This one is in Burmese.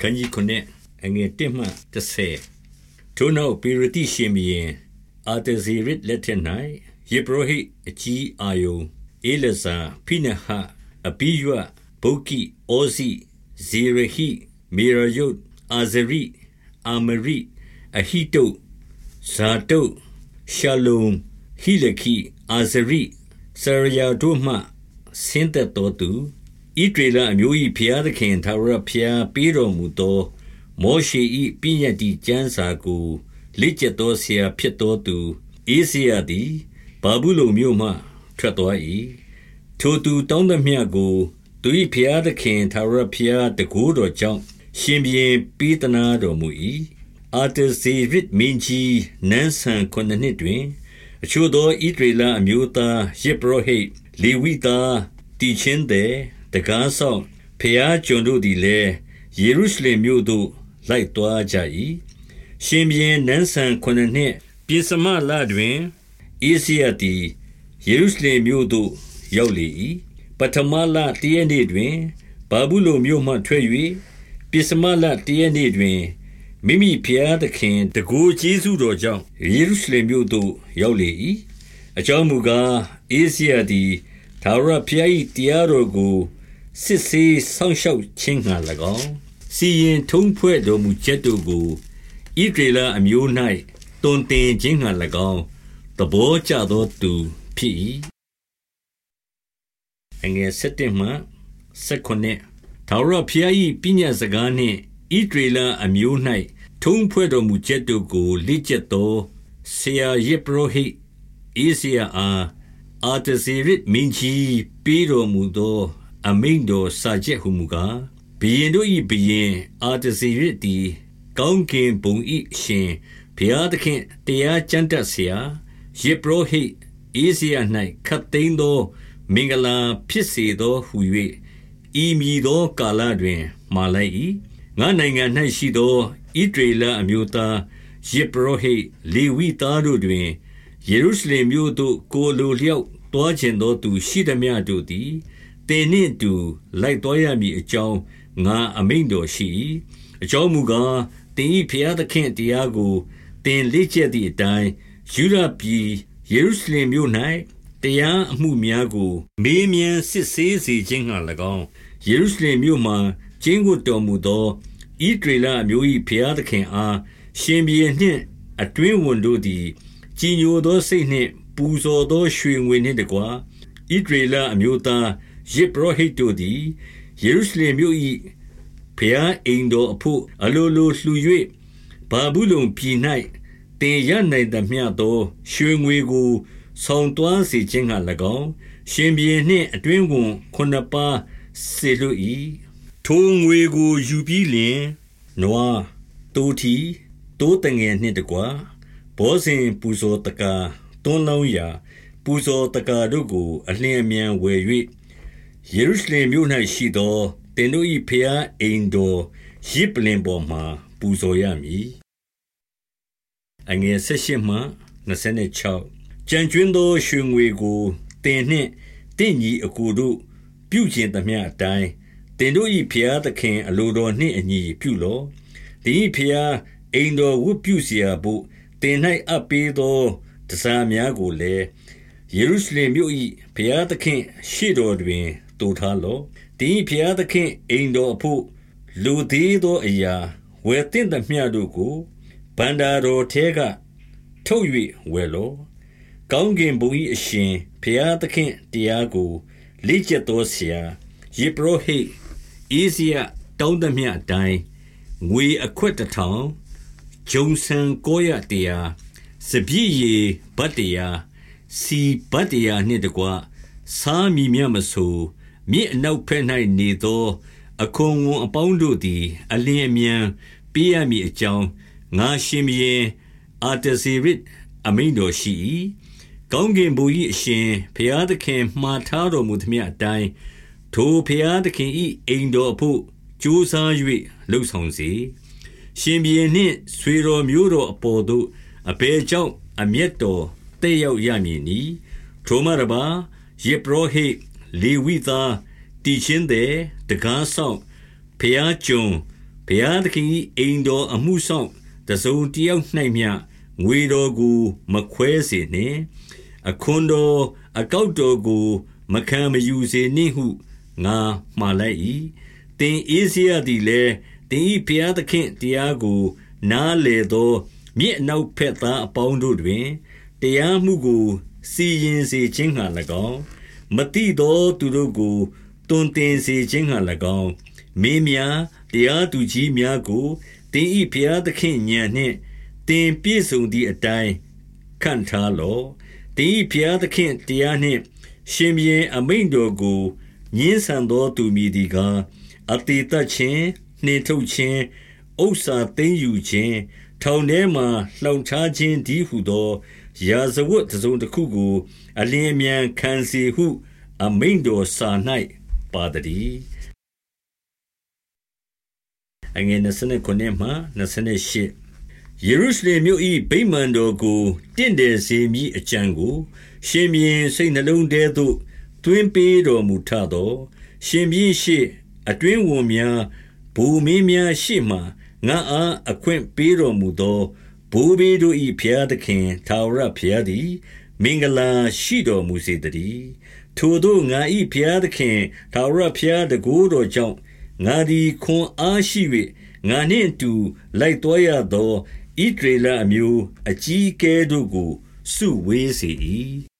ခန်းကြီး9အငယ်1မှ30ထိုနောက်ပေရတိရှင်မင်းအာတဇေရစ်လက်ထ၌ယေဘရဟိအကြီးအာယုံအေလဇာဖိနဟအပိယဘုကိအိုစီဇေရဟိမေရယုတ်အာဇရိအာမရိအဟိတုဇာတုရှလုံဟိလခိအာဇရိဆရယာတို့မှဆင်းသက်တော်သူ ဣဒရေလအမျိုး၏ဖျားသခင်သာရဖျားပေးတော်မူသော မောရှေ၏ပြည့်ညတ်တီကျမ်းစာကိုလက်ကျက်သောဆရာဖြစ်တော်သူအေးစရာသည်ဘာဘူးလုံမြို့မှထွက်သွား၏ထိုသူတောင်းသမျှကိုသူ၏ဖျားသခင်သာရဖျားတကူတော်ကြောင့်ရှင်ဘရင်ပေးသနာတော်မူ၏အာတဇေရစ်မင်းကြီးနန်းဆန်ခုနှစ်နှစ်တွင် အချို့သောဣဒရေလအမျိုးသားယေဘရဟိလေဝိသားတီချင်းတဲ့ တကားဆောင်ဖျားကျွန်တို့သည်လည်းယေရုရှလင်မြို့သို့လိုက်သွားကြ၏ရှင်ဘရင်နန်းဆန်ခုနှစ်နှစ်ပြစမလတွင်အေးစီယတီယေရုရှလင်မြို့သို့ရောက်လေ၏ပထမလတည့်ရနေ့တွင်ဘာဘူးလုံမြို့မှထွက်၍ပြစမလတည့်ရနေ့တွင်မိမိဖျားသခင်တကူကျေးဇူးတော်ကြောင့်ယေရုရှလင်မြို့သို့ရောက်လေ၏အကြောင်းမူကားအေးစီယသည်သာရဖျား၏တရားတော်ကို စစ်ဆေးစောင့်ရှောက်ခြင်းငှာ၎င်းစီရင်ထုံးဖွဲ့တော်မူချက်တို့ကိုဣဒေလအမျိုး၌တွင်တင်ခြင်းငှာ၎င်းသဘောကျသောသူဖြစ်၏အငယ်7မှ19ထာဝရဘုရား၏ပညာစကားနှင့်ဣဒေလအမျိုး၌ထုံးဖွဲ့တော်မူချက်တို့ကိုလက်ကျက်သောဆရာယေဘရဟိအေးစရာအားအာတဇေရစ်မင်းကြီးပေးတော်မူသော အမိန်တော်စာချက်ဟုမူကားဘုရင်တို့၏ဘုရင်အာတဇေရစ်သည်ကောင်းကင်ဘုံ၏ရှင်ဘုရားသခင်တရားကျမ်းတတ်ဆရာယေဘရဟိအေးစီယာ၌ခတ်သိမ်းသော မင်္ဂလာဖြစ်စေသောဟု၍ဤမည်သောကာလတွင်မှာလိုက်၏ငါနိုင်ငံ၌ရှိသောဣဒေလအမျိုးသားယေဘရဟိလေဝိသားတို့တွင်ယေရုရှလင်မြို့သို့ကိုလိုလျောက်တွားကျင်သောသူရှိသမျှတို့သည် တင်နှင့်တူ လိုက်တော်ရမည်အကြောင်းငါအမိန်တော်ရှိ၏အကြောင်းမူကားတင်ဤဖျားသခင်တရားကိုတင်လက်ကျက်သည့်အတိုင်းယူရပြည်ယေရုရှလင်မြို့၌တရားအမှုများကို မေးမြန်းစစ်ဆေးစေခြင်းငှာ၎င်းယေရုရှလင်မြို့မှကျင်းကိုတော်မူသောဣဒရေလအမျိုး၏ဖျားသခင်အားရှင်ဘီနှင့်အတွင်းဝန်တို့သည်ကြည်ညိုသောစိတ်နှင့် ပူဇော်သောရွှေငွေနှင့်တကွာဣဒရေလအမျိုးသား ယေဘရဟိတ်တို့သည် ယေရုရှလင်မြို့၏ဖျားအိမ်တော်အဖို့ အလိုလိုလှူ၍ဘာဘူးလုံပြည်၌တင်ရနိုင်သမျှသော ရွှေငွေကို ဆောင်တွန်းစေခြင်းက၎င်း ရှင်ဘီနှင့် အတွင်းဝန်ခုနှစ်ပါးစေလို၏ထိုငွေကို ယူပြီးလျင် နွားတိုးတီတိုးတငယ်နှင့်တကွာဘောဇင်ပူဇော်တကာတွန်းလောင်းရာ ပူဇော်တကာတို့ကို အလင်းအမြန်ဝယ်၍ ယေရုရှလင်မြို့၌ရှိသော သင်တို့၏ဘုရားအိမ်တော်ယဇ်ပလ္လင်ပေါ်မှာ ပူဇော်ရမည်။18 ကျန်ကြွင်းသော ရွှေငွေကို သင်နှင့်သင့်ညီအစ်ကိုတို့ ပြုချင်သမျှအတိုင်း၊သင်တို့၏ဘုရားသခင် အလိုတော်နှင့်အညီ ပြုလော့။19 သင်၏ဘုရားအိမ်တော်ဝတ်ပြုစရာဘို့ သင်၌အပ်ပေးသော တန်ဆာများကိုလည်း၊ယေရုရှလင်မြို့၏ဘုရားသခင့်ရှေ့တော်တွင် တူထားလော့တင်ဘုရားသခင်အိမ်တော်အဖို့လူသေးသောအရာဝယ်တင်သမျှတို့ကိုဗန္တာတော်ထဲကထုတ်၍ဝယ်လော့ကောင်းကင်ဘုံ၏အရှင်ဘုရားသခင်တရားကိုလေ့ကျက်သောဆရာယေဘရဟိအေးစီယတောင်းသမျှအတိုင်းငွေအခွက်တစ်ထောင်ဂျုံဆန်ကိုရတရားစပြည့်ရီဗတ်တရားစီဗတ်တရားနှင့်တကွစားမီမြမဆို မြစ်အနောက်ဖက်၌နေသော အခွန်ဝန်အပေါင်းတို့သည် အလင်းအမြန်ပေးရမည်အကြောင်းငါရှင်ဘီရင်အာတဇေရစ်အမိန်တော်ရှိ၏ကောင်းကင်ဘုရားအရှင်ဘုရားသခင်မှားထားတော်မူသမျှအတိုင်းထိုဘုရားသခင်၏အိမ်တော်အဖို့ကြိုးစား၍လှုပ်ဆောင်စေရှင်ဘီရင်နှင့်ဆွေတော်မျိုးတော်အပေါ်သို့အဘယ်ကြောင့်အမျက်တော်တဲ့ရောက်ရမည်နီထိုမှတပါယေဘရဟိ လေဝိသားတီချင်းတဲ့တကားဆောင်ဖျားကျွန်ဘုရားသခင်၏အိမ်တော်အမှုဆောင်တစုံတယောက်၌မျှငွေတော်ကိုမခွဲစေနှင့်အခွန်တော်အကောက်တော်ကို မခံမယူစေနှင့်ဟုငါမှားလိုက်၏တင်အေးစရာသည်လည်းတင်ဤဘုရားသခင်တရားကို နားလေသောမြစ်အနောက်ဖက်သားအပေါင်းတို့တွင်တရားမှုကို စီရင်စေခြင်းငှာ၎င်း မတိသောသူတို့ကိုတွင်တင်စေခြင်းငှာ၎င်းမင်းများတရားသူကြီးများကိုတင်ဤဘုရားသခင်ညံနှင့်တင်ပြည့်စုံသည့်အတိုင်းခံထားလောတင်ဤဘုရားသခင်တရားနှင့် ရှင်ဘီရင်အမိန်တော်ကိုညင်းဆန်သောသူမည်ဒီကားအတေတချင်းနှင်ထုတ်ခြင်းဥစ္စာသိမ်းယူခြင်း ထောင်ထဲမှလှောင်ချခြင်းဒီဟုသောရာဇဝတ်တစုံတစ်ခုကို အလင်းအမြန်ခံစီဟု အမိန်တော်စာ၌ပါတည်းအငယ်29မှ28ယေရုရှလင်မြို့၏ဗိမာန်တော်ကိုတင့်တယ်စေမည်အကြံကို ရှင်ဘီရင်စိတ်နှလုံးထဲသို့တွင်ပေးတော်မူထသော ရှင်ဘီရှိအတွင်းဝန်များဘူမင်းများရှိမှ ငါအားအခွင့်ပေးတော်မူသောဘိုးဘေးတို့၏ဘုရားသခင်ထာဝရဘုရားသည် မင်္ဂလာရှိတော်မူစေတည်းထိုတို့ငါ၏ဘုရားသခင်ထာဝရဘုရားတကူတော်ကြောင့်ငါသည်ခွန်အားရှိ၍ငါနှင့်အတူလိုက်တော်ရသောဣဒရေလအမျိုးအကြီးအကဲတို့ကိုစုဝေးစေ၏